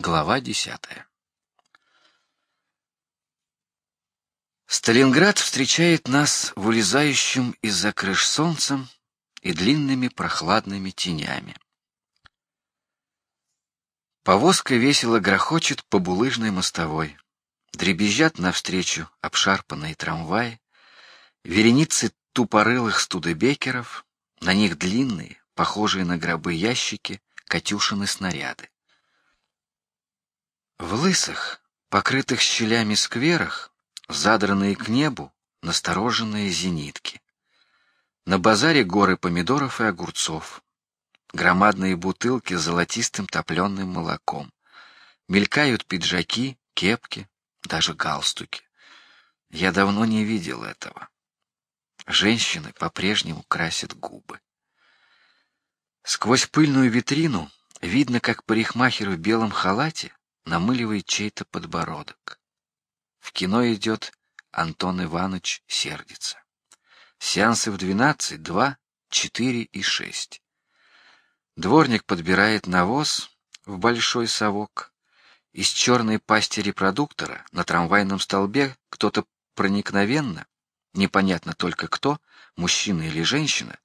Глава десятая. Сталинград встречает нас вылезающим из-за крыш солнцем и длинными прохладными тенями. Повозка весело грохочет по булыжной мостовой. Дребезжат навстречу обшарпанные трамваи, вереницы тупорылых студебекеров, на них длинные, похожие на гробы ящики, катюшины снаряды. В лысых, покрытых щелями скверах, задранные к небу, настороженные зенитки. На базаре горы помидоров и огурцов, громадные бутылки с золотистым топленым молоком, мелькают пиджаки, кепки, даже галстуки. Я давно не видел этого. Женщины по-прежнему красят губы. Сквозь пыльную витрину видно, как парикмахер в белом халате намыливает чей-то подбородок. В кино идет Антон Иванович сердится. Сеансы в двенадцать, два, четыре и шесть. Дворник подбирает навоз в большой совок. Из черной пасти репродуктора на трамвайном столбе кто-то проникновенно, непонятно только кто, мужчина или женщина,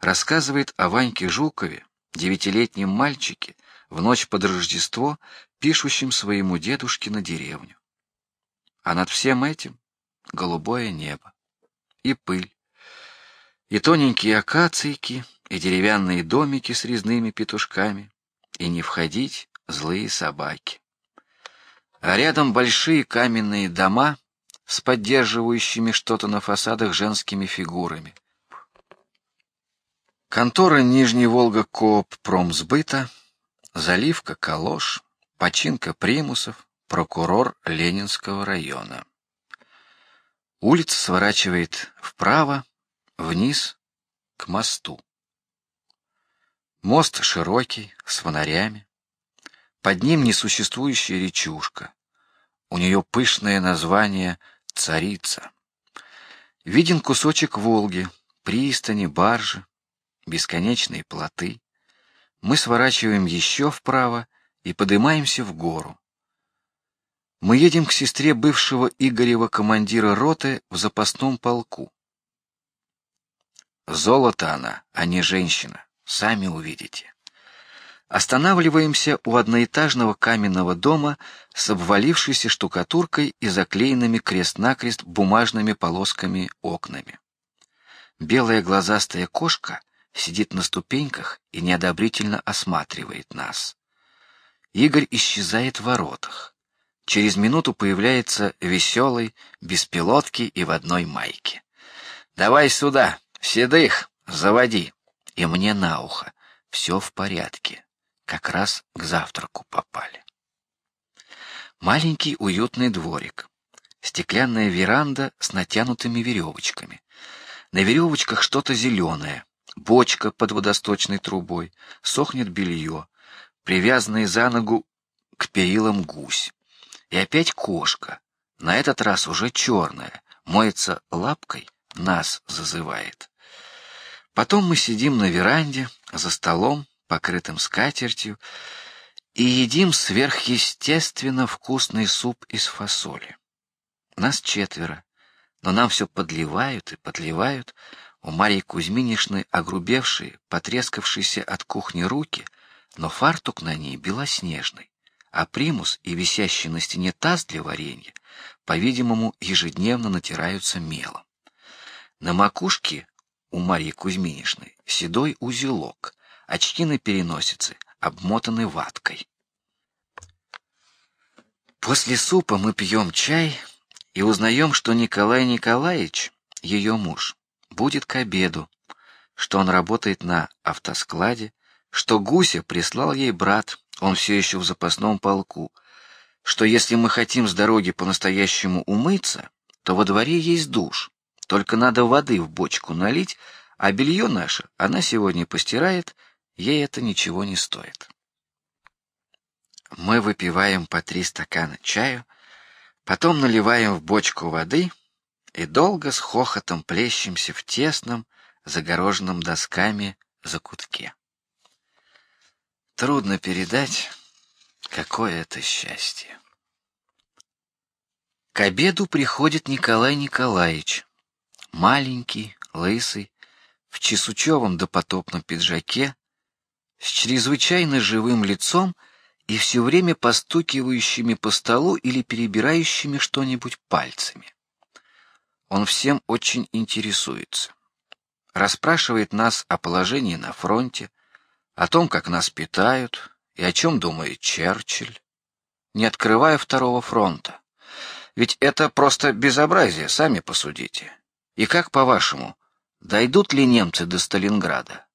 рассказывает о Ваньке Жукове, девятилетнем мальчике, в ночь под Рождество, пишущем своему дедушке на деревню. А над всем этим голубое небо и пыль, и тоненькие акацийки, и деревянные домики с резными петушками, и не входить злые собаки. А рядом большие каменные дома с поддерживающими что-то на фасадах женскими фигурами. Контора Нижний Волга Кооп Промсбыта, заливка Калош, починка примусов, прокурор Ленинского района. Улица сворачивает вправо, вниз к мосту. Мост широкий, с фонарями. Под ним несуществующая речушка. У нее пышное название Царица. Виден кусочек Волги, пристани, баржи, бесконечные плоты. Мы сворачиваем еще вправо и поднимаемся в гору. Мы едем к сестре бывшего Игорева командира роты в запасном полку. Золото она, а не женщина, сами увидите. Останавливаемся у одноэтажного каменного дома с обвалившейся штукатуркой и заклеенными крест-накрест бумажными полосками окнами. Белая глазастая кошка сидит на ступеньках и неодобрительно осматривает нас. Игорь исчезает в воротах. Через минуту появляется веселый, без пилотки и в одной майке. Давай сюда, седых, заводи. И мне на ухо. Все в порядке. Как раз к завтраку попали. Маленький уютный дворик. Стеклянная веранда с натянутыми веревочками. На веревочках что-то зеленое. Бочка под водосточной трубой. Сохнет белье. Привязанный за ногу к перилам гусь. И опять кошка. На этот раз уже черная. Моется лапкой, нас зазывает. Потом мы сидим на веранде за столом, покрытым скатертью, и едим сверхъестественно вкусный суп из фасоли. Нас четверо, но нам все подливают и подливают. У Марии Кузьминишны огрубевшие, потрескавшиеся от кухни руки, но фартук на ней белоснежный а примус и висящий на стене таз для варенья, по-видимому, ежедневно натираются мелом. На макушке у Марьи Кузьминишны седой узелок, очки на переносице обмотаны ваткой. После супа мы пьем чай и узнаем, что Николай Николаевич, ее муж, будет к обеду, что он работает на автоскладе, что Гуся прислал ей брат он все еще в запасном полку, что если мы хотим с дороги по-настоящему умыться, то во дворе есть душ, только надо воды в бочку налить, а белье наше она сегодня постирает, ей это ничего не стоит. Мы выпиваем по три стакана чаю, потом наливаем в бочку воды и долго с хохотом плещемся в тесном, загороженном досками закутке. Трудно передать, Какое это счастье! К обеду приходит Николай Николаевич, маленький, лысый, в чесучевом допотопном пиджаке, с чрезвычайно живым лицом и все время постукивающими по столу или перебирающими что-нибудь пальцами. Он всем очень интересуется, расспрашивает нас о положении на фронте, о том, как нас питают и о чем думает Черчилль, не открывая второго фронта. Ведь это просто безобразие, сами посудите. И как по-вашему, дойдут ли немцы до Сталинграда?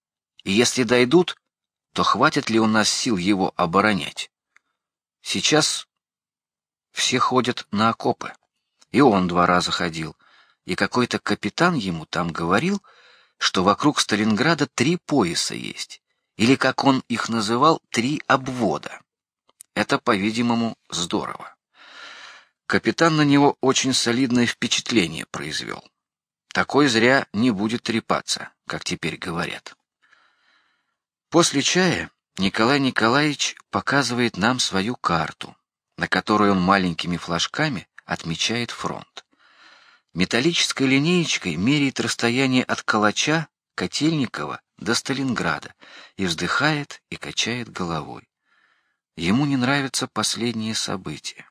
И если дойдут, то хватит ли у нас сил его оборонять? Сейчас все ходят на окопы, и он два раза ходил, и какой-то капитан ему там говорил, что вокруг Сталинграда три пояса есть, или как он их называл, три обвода. Это, по-видимому, здорово. Капитан на него очень солидное впечатление произвел. Такой зря не будет трепаться, как теперь говорят. После чая Николай Николаевич показывает нам свою карту, на которой он маленькими флажками отмечает фронт. Металлической линеечкой меряет расстояние от Калача, Котельникова до Сталинграда и вздыхает и качает головой. Ему не нравятся последние события.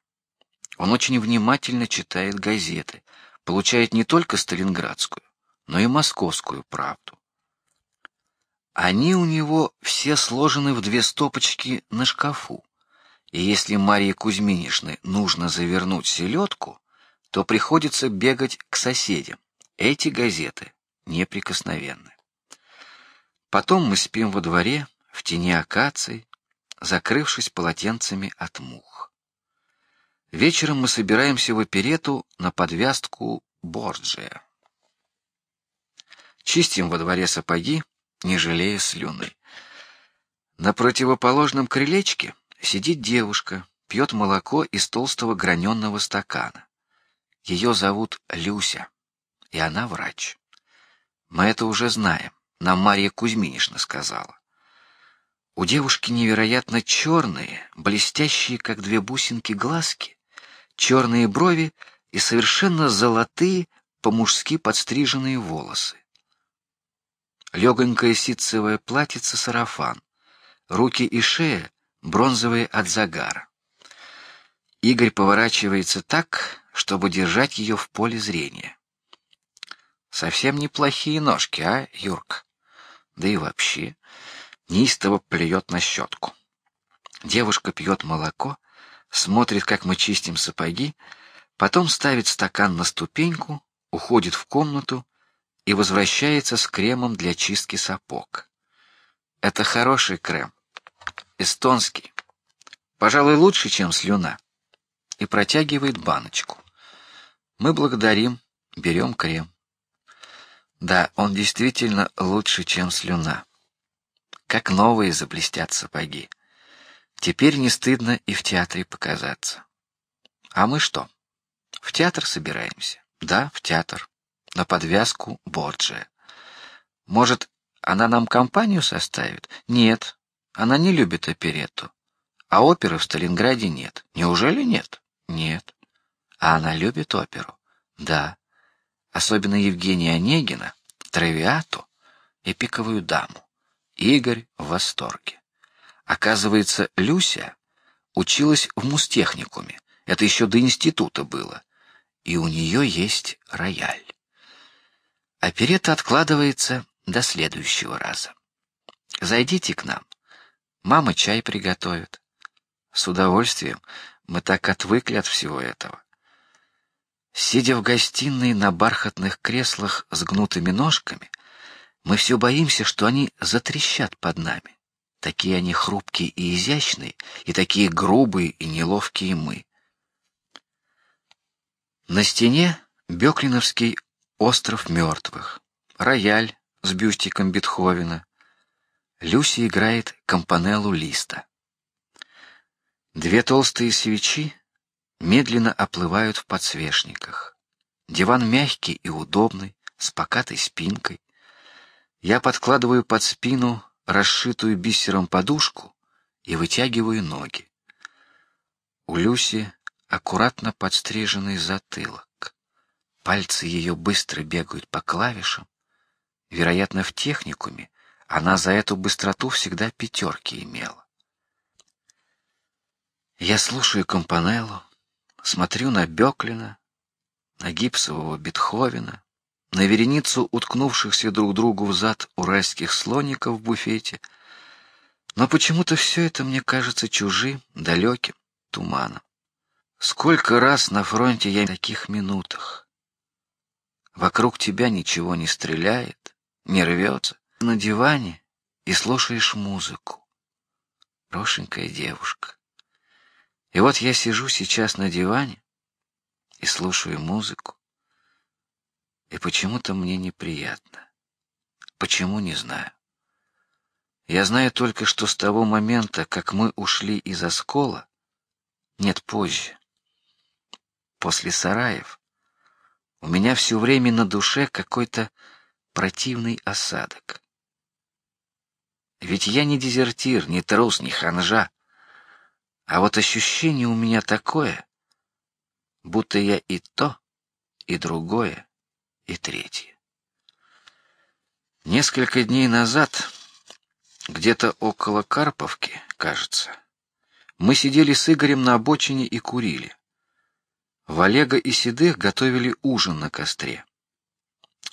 Он очень внимательно читает газеты, получает не только сталинградскую, но и московскую правду. Они у него все сложены в две стопочки на шкафу. И если Марии Кузьминишне нужно завернуть селедку, то приходится бегать к соседям. Эти газеты неприкосновенны. Потом мы спим во дворе в тени акаций, закрывшись полотенцами от мух. Вечером мы собираемся в оперету на подвязку Борджия. Чистим во дворе сапоги, не жалея слюны. На противоположном крылечке сидит девушка, пьет молоко из толстого граненого стакана. Ее зовут Люся, и она врач. Мы это уже знаем. Нам Мария Кузьминишна сказала. У девушки невероятно черные, блестящие, как две бусинки, глазки черные брови и совершенно золотые по-мужски подстриженные волосы. Легонькое ситцевое платьице сарафан, руки и шея бронзовые от загара. Игорь поворачивается так, чтобы держать ее в поле зрения. Совсем неплохие ножки, а, Юрк? Да и вообще, неистово плюет на щетку. Девушка пьет молоко, смотрит, как мы чистим сапоги, потом ставит стакан на ступеньку, уходит в комнату и возвращается с кремом для чистки сапог. Это хороший крем, эстонский, пожалуй, лучше, чем слюна, и протягивает баночку. Мы благодарим, берем крем. Да, он действительно лучше, чем слюна. Как новые заблестят сапоги. Теперь не стыдно и в театре показаться. А мы что? В театр собираемся? Да, в театр. На подвязку Борджия. Может, она нам компанию составит? Нет, она не любит оперетту. А оперы в Сталинграде нет. Неужели нет? Нет. А она любит оперу? Да. Особенно Евгения Онегина, Травиату и Пиковую даму. Игорь в восторге. Оказывается, Люся училась в мустехникуме. Это еще до института было, и у нее есть рояль. Оперета откладывается до следующего раза. Зайдите к нам, мама чай приготовит. С удовольствием. Мы так отвыкли от всего этого. Сидя в гостиной на бархатных креслах с гнутыми ножками, мы все боимся, что они затрещат под нами. Такие они хрупкие и изящные, и такие грубые и неловкие мы. На стене Беклиновский остров мертвых, рояль с бюстиком Бетховена. Люси играет компанеллу Листа. Две толстые свечи медленно оплывают в подсвечниках. Диван мягкий и удобный, с покатой спинкой. Я подкладываю под спину расшитую бисером подушку и вытягиваю ноги. У Люси аккуратно подстриженный затылок. Пальцы ее быстро бегают по клавишам. Вероятно, в техникуме она за эту быстроту всегда пятерки имела. Я слушаю Компанеллу, смотрю на Беклина, на гипсового Бетховена, на вереницу уткнувшихся друг другу в зад уральских слоников в буфете, но почему-то все это мне кажется чужим, далеким, туманом. Сколько раз на фронте я в таких минутах. Вокруг тебя ничего не стреляет, не рвется. На диване и слушаешь музыку. Хорошенькая девушка. И вот я сижу сейчас на диване и слушаю музыку, и почему-то мне неприятно. Почему не знаю. Я знаю только, что с того момента, как мы ушли из оскола, нет позже, после сараев, у меня все время на душе какой-то противный осадок. Ведь я не дезертир, не трус, не ханжа, а вот ощущение у меня такое, будто я и то, и другое, и третье. Несколько дней назад, где-то около Карповки, кажется, мы сидели с Игорем на обочине и курили. Валега и Седых готовили ужин на костре.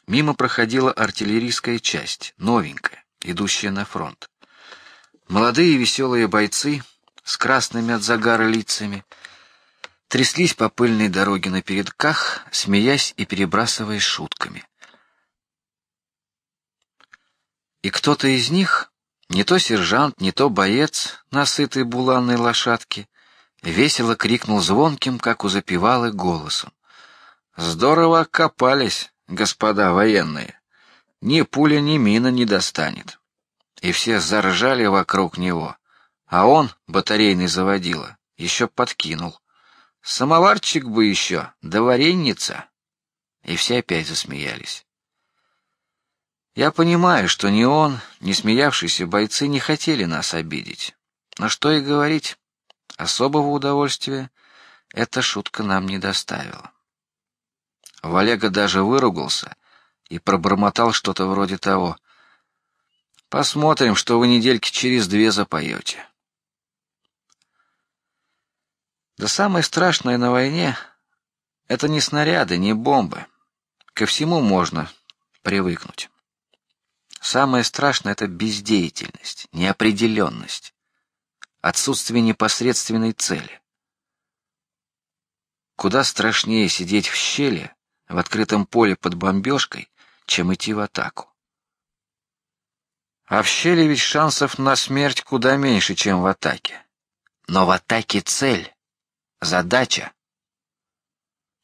Мимо проходила артиллерийская часть, новенькая, идущая на фронт. Молодые веселые бойцы с красными от загара лицами тряслись по пыльной дороге на передках, смеясь и перебрасываясь шутками. И кто-то из них, не то сержант, не то боец на сытой буланной лошадке, весело крикнул звонким, как у запевалы, голосом: "Здорово копались, господа военные! Ни пуля, ни мина не достанет!" И все заржали вокруг него, а он, батарейный заводила, еще подкинул: "Самоварчик бы еще, да варенница!" И все опять засмеялись. Я понимаю, что ни он, ни смеявшиеся бойцы не хотели нас обидеть, но что и говорить, Особого удовольствия эта шутка нам не доставила. Валега даже выругался и пробормотал что-то вроде того: "Посмотрим, что вы недельки через две запоете". Да самое страшное на войне — это не снаряды, не бомбы. Ко всему можно привыкнуть. Самое страшное — это бездеятельность, неопределенность отсутствие непосредственной цели. Куда страшнее сидеть в щели в открытом поле под бомбежкой, чем идти в атаку. А в щели ведь шансов на смерть куда меньше, чем в атаке. Но в атаке цель, задача.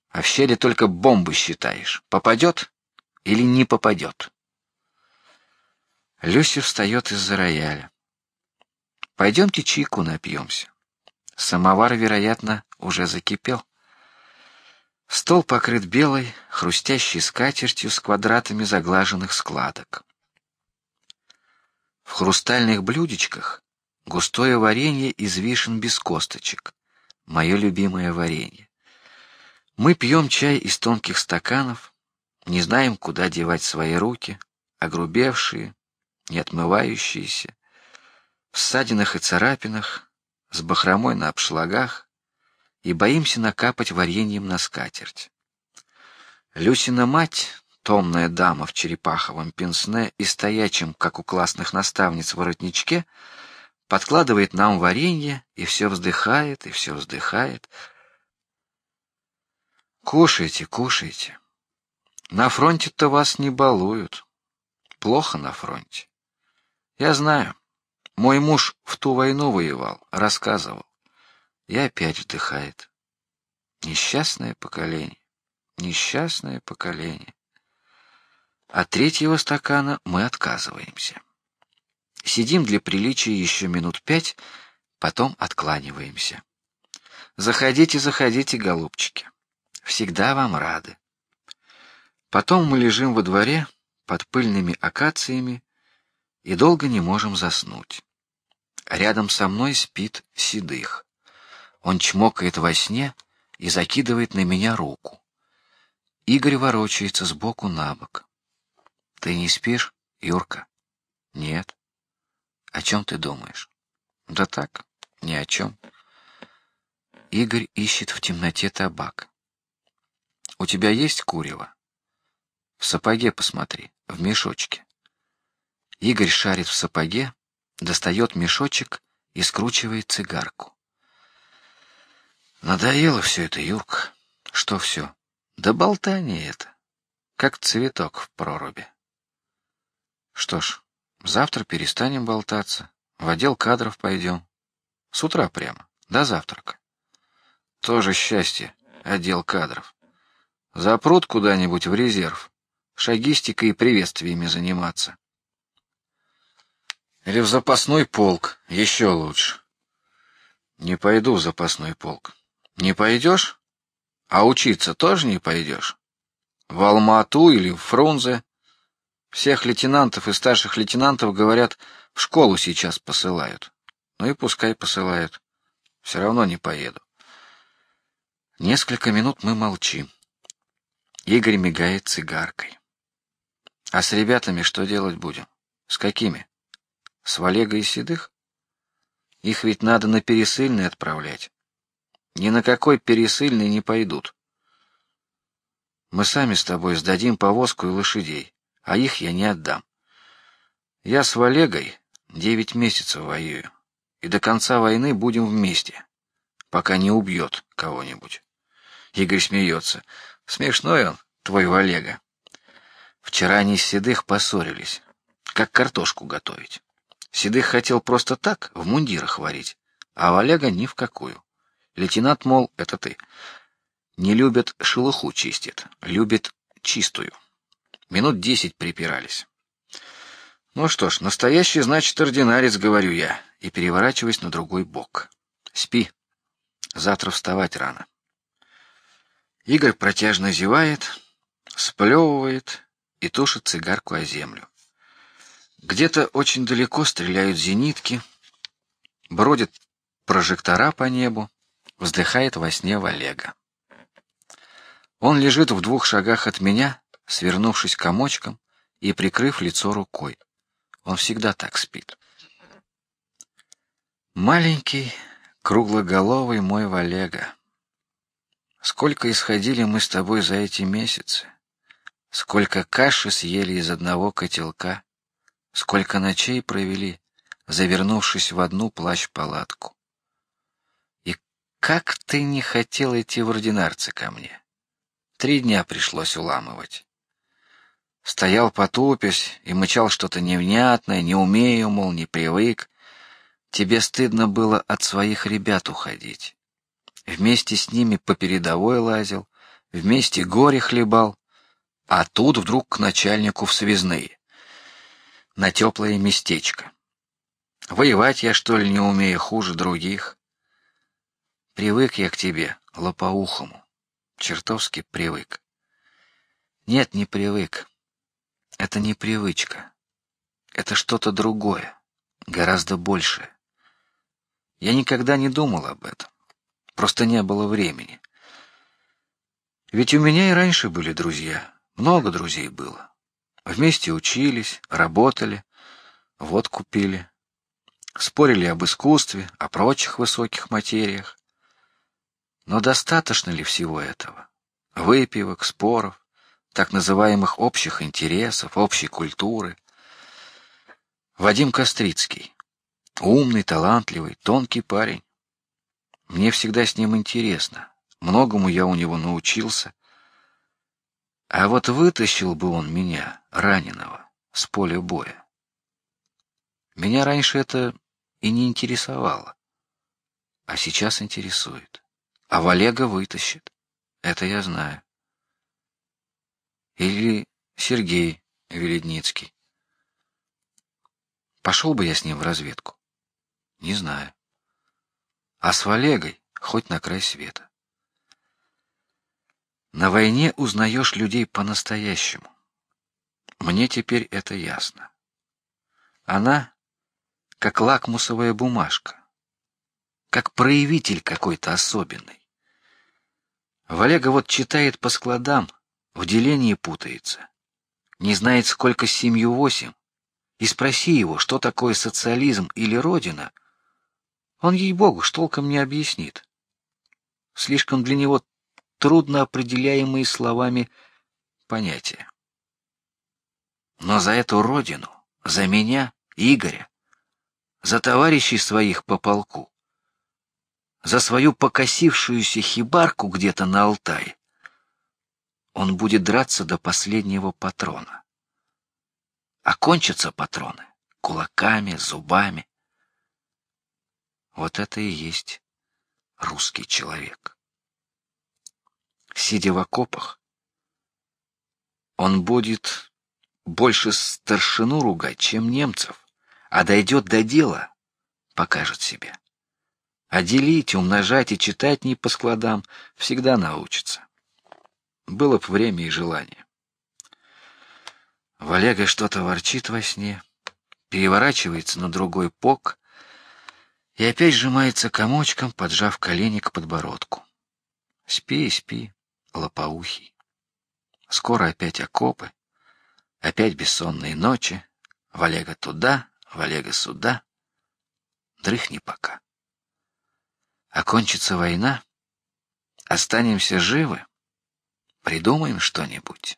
А в щели только бомбы считаешь, попадет или не попадет. Люси встает из-за рояля. Пойдемте чайку напьемся. Самовар, вероятно, уже закипел. Стол покрыт белой, хрустящей скатертью с квадратами заглаженных складок. В хрустальных блюдечках густое варенье из вишен без косточек, мое любимое варенье. Мы пьем чай из тонких стаканов, не знаем, куда девать свои руки, огрубевшие, не отмывающиеся в ссадинах и царапинах, с бахромой на обшлагах, и боимся накапать вареньем на скатерть. Люсина мать, томная дама в черепаховом пенсне и стоячем, как у классных наставниц, воротничке, подкладывает нам варенье и все вздыхает и все вздыхает. Кушайте, кушайте. На фронте-то вас не балуют. Плохо на фронте. Я знаю. Мой муж в ту войну воевал, рассказывал. И опять вдыхает. Несчастное поколение, несчастное поколение. От третьего стакана мы отказываемся. Сидим для приличия еще минут пять, потом откланиваемся. Заходите, заходите, голубчики. Всегда вам рады. Потом мы лежим во дворе под пыльными акациями и долго не можем заснуть. Рядом со мной спит седых. Он чмокает во сне и закидывает на меня руку. Игорь ворочается с боку на бок. Ты не спишь, Юрка? Нет. О чем ты думаешь? Да так, ни о чем. Игорь ищет в темноте табак. У тебя есть курево? В сапоге посмотри, в мешочке. Игорь шарит в сапоге, достает мешочек и скручивает цигарку. Надоело все это, Юрка. Что все? Да болтание это, как цветок в проруби. Что ж, завтра перестанем болтаться, в отдел кадров пойдем. С утра прямо, до завтрака. Тоже счастье, отдел кадров. Запрут куда-нибудь в резерв, шагистикой и приветствиями заниматься. Или в запасной полк, еще лучше. Не пойду в запасной полк. Не пойдешь? А учиться тоже не пойдешь? В Алмату или в Фрунзе? Всех лейтенантов и старших лейтенантов говорят в школу сейчас посылают. Ну и пускай посылают. Все равно не поеду. Несколько минут мы молчим. Игорь мигает цигаркой. А с ребятами что делать будем? С какими? С Валегой и Седых? Их ведь надо на пересыльный отправлять. Ни на какой пересыльный не пойдут. Мы сами с тобой сдадим повозку и лошадей, а их я не отдам. Я с Валегой девять месяцев воюю, и до конца войны будем вместе, пока не убьет кого-нибудь. Игорь смеется. Смешной он, твой Валега. Вчера они с Седых поссорились, как картошку готовить. Седых хотел просто так в мундирах варить, а Валега ни в какую. Лейтенант, мол, это ты. Не любят шелуху чистит, любит чистую. Минут десять припирались. Ну что ж, настоящий значит ординарец, говорю я, и переворачиваюсь на другой бок. Спи. Завтра вставать рано. Игорь протяжно зевает, сплевывает и тушит цигарку о землю. Где-то очень далеко стреляют зенитки, бродят прожектора по небу, вздыхает во сне Валега. Он лежит в двух шагах от меня, свернувшись комочком и прикрыв лицо рукой. Он всегда так спит. Маленький, круглоголовый мой Валега. Сколько исходили мы с тобой за эти месяцы, сколько каши съели из одного котелка, сколько ночей провели, завернувшись в одну плащ-палатку. И как ты не хотел идти в ординарцы ко мне? Три дня пришлось уламывать. Стоял потупясь и мычал что-то невнятное, не умею, мол, не привык. Тебе стыдно было от своих ребят уходить. Вместе с ними по передовой лазил, вместе горе хлебал, а тут вдруг к начальнику в связные, на теплое местечко. Воевать я что ли не умею хуже других? Привык я к тебе, лопоухому, чертовски привык. Нет, не привык. Это не привычка. Это что-то другое, гораздо большее. Я никогда не думал об этом. Просто не было времени. Ведь у меня и раньше были друзья, много друзей было. Вместе учились, работали, вот купили, спорили об искусстве, о прочих высоких материях. Но достаточно ли всего этого? Выпивок, споров, так называемых общих интересов, общей культуры. Вадим Кострицкий, умный, талантливый, тонкий парень. Мне всегда с ним интересно. Многому я у него научился. А вот вытащил бы он меня, раненого, с поля боя. Меня раньше это и не интересовало, а сейчас интересует. А Валега вытащит, это я знаю. Или Сергей Веледницкий. Пошел бы я с ним в разведку, не знаю а с Валегой хоть на край света. На войне узнаешь людей по-настоящему. Мне теперь это ясно. Она как лакмусовая бумажка. как проявитель какой-то особенный. Валега вот читает по складам, в делении путается, не знает, сколько семью восемь. И спроси его, что такое социализм или родина, он ей богу ж толком не объяснит. Слишком для него трудно определяемые словами понятия. Но за эту родину, за меня, Игоря, за товарищей своих по полку, за свою покосившуюся хибарку где-то на Алтае, он будет драться до последнего патрона. А кончатся патроны кулаками, зубами. Вот это и есть русский человек. Сидя в окопах, он будет больше старшину ругать, чем немцев, а дойдет до дела, покажет себя. А делить, умножать и читать не по складам всегда научится. Было б время и желание. Валега что-то ворчит во сне, переворачивается на другой бок и опять сжимается комочком, поджав колени к подбородку. Спи, спи, лопоухий. Скоро опять окопы, опять бессонные ночи. Валега туда, Валега сюда. Дрыхни пока. Окончится война, останемся живы, придумаем что-нибудь.